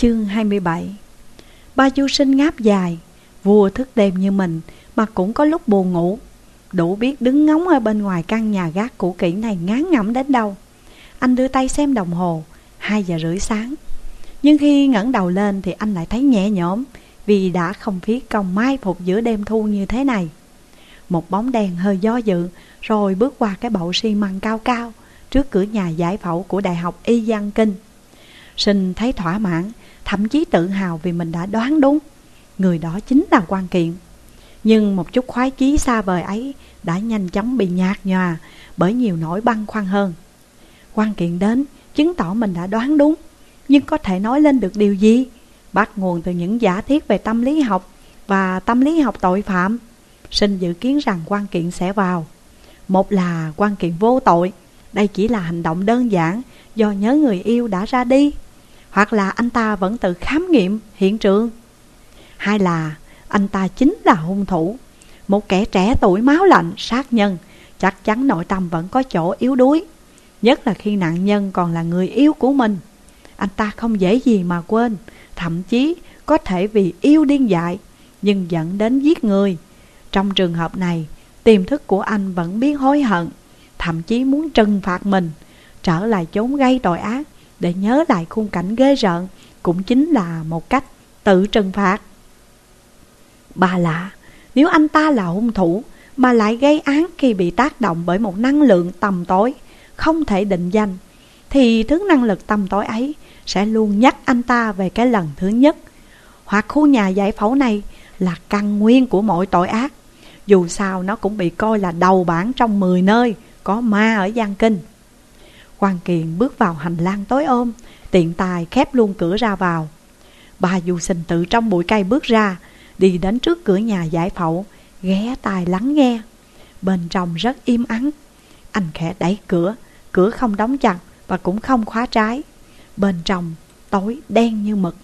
Chương 27 Ba du sinh ngáp dài, Vua thức đêm như mình, Mà cũng có lúc buồn ngủ. Đủ biết đứng ngóng ở bên ngoài căn nhà gác cũ kỹ này ngán ngẩm đến đâu. Anh đưa tay xem đồng hồ 2 giờ rưỡi sáng. Nhưng khi ngẩng đầu lên thì anh lại thấy nhẹ nhõm, Vì đã không phí công mai phục giữa đêm thu như thế này. Một bóng đèn hơi do dự, Rồi bước qua cái bậu xi măng cao cao Trước cửa nhà giải phẫu của Đại học Y Giang Kinh. Sinh thấy thỏa mãn, Thậm chí tự hào vì mình đã đoán đúng. Người đó chính là quan kiện. Nhưng một chút khoái chí xa vời ấy Đã nhanh chóng bị nhạt nhòa Bởi nhiều nỗi băn khoăn hơn. Quan kiện đến Chứng tỏ mình đã đoán đúng, Nhưng có thể nói lên được điều gì? Bắt nguồn từ những giả thiết về tâm lý học Và tâm lý học tội phạm. Sinh dự kiến rằng quan kiện sẽ vào. Một là quan kiện vô tội, Đây chỉ là hành động đơn giản Do nhớ người yêu đã ra đi hoặc là anh ta vẫn tự khám nghiệm hiện trường. Hai là anh ta chính là hung thủ. Một kẻ trẻ tuổi máu lạnh, sát nhân Chắc chắn nội tâm vẫn có chỗ yếu đuối Nhất là khi nạn nhân còn là người yêu của mình. Anh ta không dễ gì mà quên Thậm chí có thể vì yêu điên dại Nhưng dẫn đến giết người. Trong trường hợp này Tiềm thức của anh vẫn biết hối hận Thậm chí muốn trừng phạt mình Trở lại chốn gây tội ác để nhớ lại khung cảnh ghê rợn cũng chính là một cách tự trừng phạt. Bà lạ, nếu anh ta là hung thủ mà lại gây án khi bị tác động bởi một năng lượng tầm tối không thể định danh, thì thứ năng lực tầm tối ấy sẽ luôn nhắc anh ta về cái lần thứ nhất. Hoặc khu nhà giải phẫu này là căn nguyên của mọi tội ác. Dù sao nó cũng bị coi là đầu bản trong 10 nơi có ma ở Giang Kinh. Quan Kiền bước vào hành lang tối ôm Tiện tài khép luôn cửa ra vào. Bà du sinh tự trong bụi cây bước ra, Đi đến trước cửa nhà giải phẫu, Ghé tai lắng nghe. Bên trong rất im ắng. Anh khẽ đẩy cửa Cửa không đóng chặt Và cũng không khóa trái. Bên trong tối đen như mực.